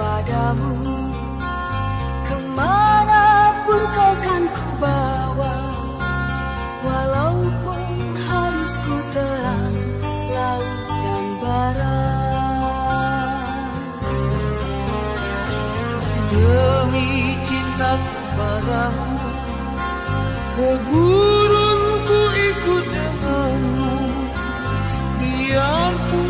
padamu Ke mana pun kau kan ku bawa Walaupun harus ku terang laut dan barat Demi cintaku padamu Ke gurunku ikut denganmu. Biarpun